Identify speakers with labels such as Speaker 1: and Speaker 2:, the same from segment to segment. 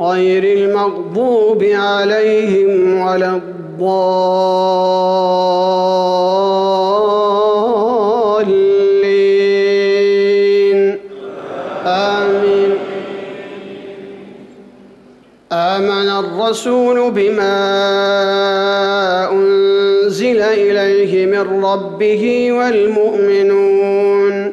Speaker 1: غير المغضوب عليهم ولا الضالين. آمين. آمن الرسول بما أنزل إليه من ربه والمؤمنون.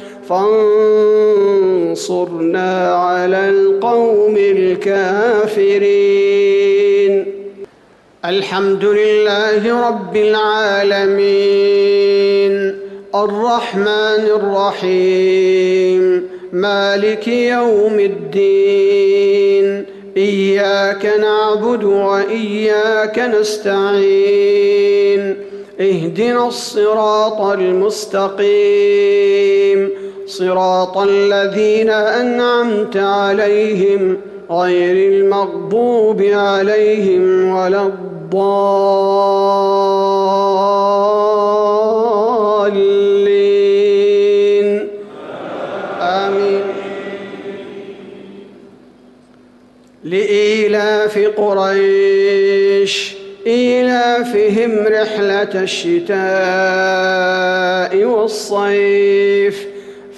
Speaker 1: فانصرنا على القوم الكافرين. الحمد لله رب العالمين. الرحمن الرحيم. مالك يوم الدين. إياك نعبد وإياك نستعين. اهدنا الصراط المستقيم. صراط الذين أنعمت عليهم غير المغضوب عليهم ولا الضالين. آمين. لإيلاف قريش إيلافهم رحلة الشتاء والصيف.